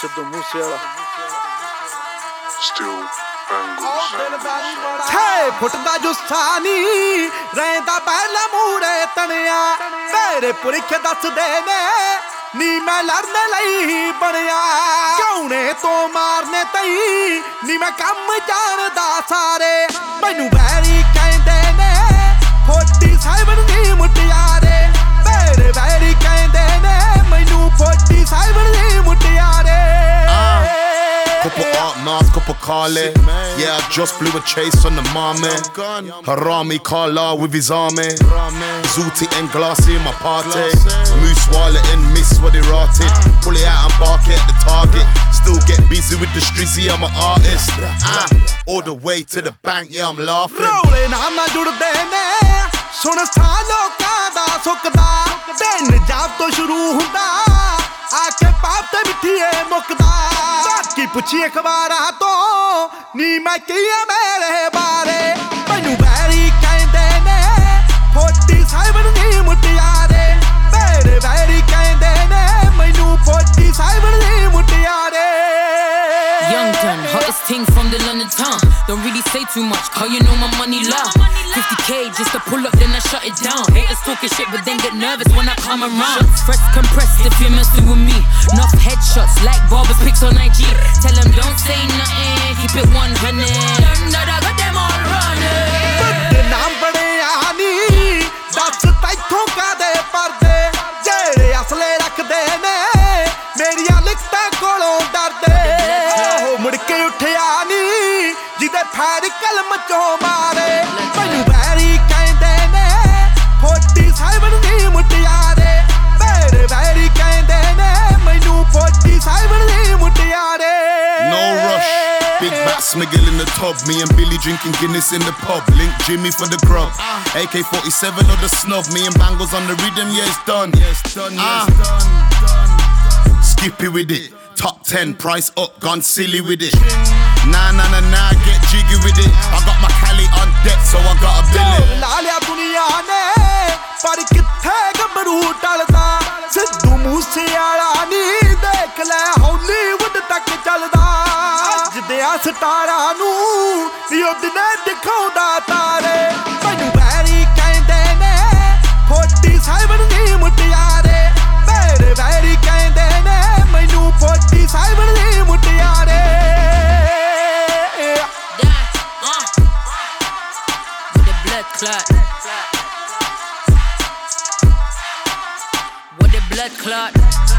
ਸਿੱਧੂ ਮੂਸੇ ਵਾਲਾ Still bangles. ਛੇ ਫੁੱਟ ਦਾ ਜੁੱਸਾ ਨੀ ਰਹਿੰਦਾ ਪਹਿਲਾ ਮੂਰੇ ਤਣਿਆ ਮੇਰੇ ਪੁਰਖ ਦੱਸਦੇ ਨੇ ਨੀ ਮੈਂ ਲੜਨ ਲਈ ਬਣਿਆ ਕੌਣੇ ਤੋਂ ਮਾਰਨੇ ਤਈ ਨੀ ਮੈਂ ਕੰਮ ਜਾਣਦਾ ਸਾਰੇ ਮੈਨੂੰ Art Nas, Copacale. Yeah, I just blew a chase on the mame. Harami Kala with his army. Zuti and Glassy in my party. Moose Wala and Miss what they rotted. Pull it out and bark at the target. Still get busy with the streets, yeah, I'm an artist. Ah, all the way to the bank, yeah, I'm laughing. Rolling, I'm not doing the ਸੁਣ ਸਾ ਲੋਕਾਂ ਦਾ ਸੁੱਕਦਾ ਦਿਨ job ਤੋਂ ਸ਼ੁਰੂ ਹੁੰਦਾ ਆ ਕੇ ਪਾਪ ਤੇ ਮਿੱਠੀ ਏ ਮੁੱਕਦਾ कुछ अखबारा तो नी मैं किया मेरे बारे? Don't really say too much, cause you know my money loud. 50k just to pull up, then I shut it down. Haters talking shit, but then get nervous when I come around. Fresh compressed if you're messing with me. Enough headshots like barbers pics on IG. Tell them don't say nothing, keep it 100. ਖੈਰ ਕਲਮ ਚੋਂ ਮਾਰੇ ਮੈਨੂੰ very ਕਹਿੰਦੇ ਨੇ forty seven ਦੀ ਮੁਟਿਆਰੇ ਮੇਰੇ very ਕਹਿੰਦੇ ਨੇ ਮੈਨੂੰ ਫੋਟੀ ਸਾਈਵਨ ਦੀ ਮੁਟਿਆਰੇ No rush. Big Bat Smiggle in the tub, me and Billy drinking Guinness in the pub. Link Jimmy for the grub. AK 47 or the snub, me and Banglez on the rhythm, yeah, it's done. Yeah, it's done, yeah, it's ah. done, done. Skippy with it. Top 10, price up, gone silly with it. Nah, nah, nah, nah, get jiggy with it. I got my Cali on deck, so I got a billet. ਲਾ ਦੁਨੀਆ ਨੇ ਪਰ ਕਿੱਥੇ ਗੱਭਰੂ ਟਲਦਾ ਸਿੱਧੂ ਮੂਸੇ ਵਾਲਾ ਨਹੀਂ ਦੇਖ ਲੈ ਹਾਲੀਵੁੱਡ ਤੱਕ ਚੱਲਦਾ ਅੱਜ ਦੇ ਆ ਸਟਾਰਾਂ ਨੂੰ ਵੀ ਉਹ ਦਿਖਾਉਂਦਾ ਤਾਰੇ ਮੈਨੂੰ blood clot. With the blood clot.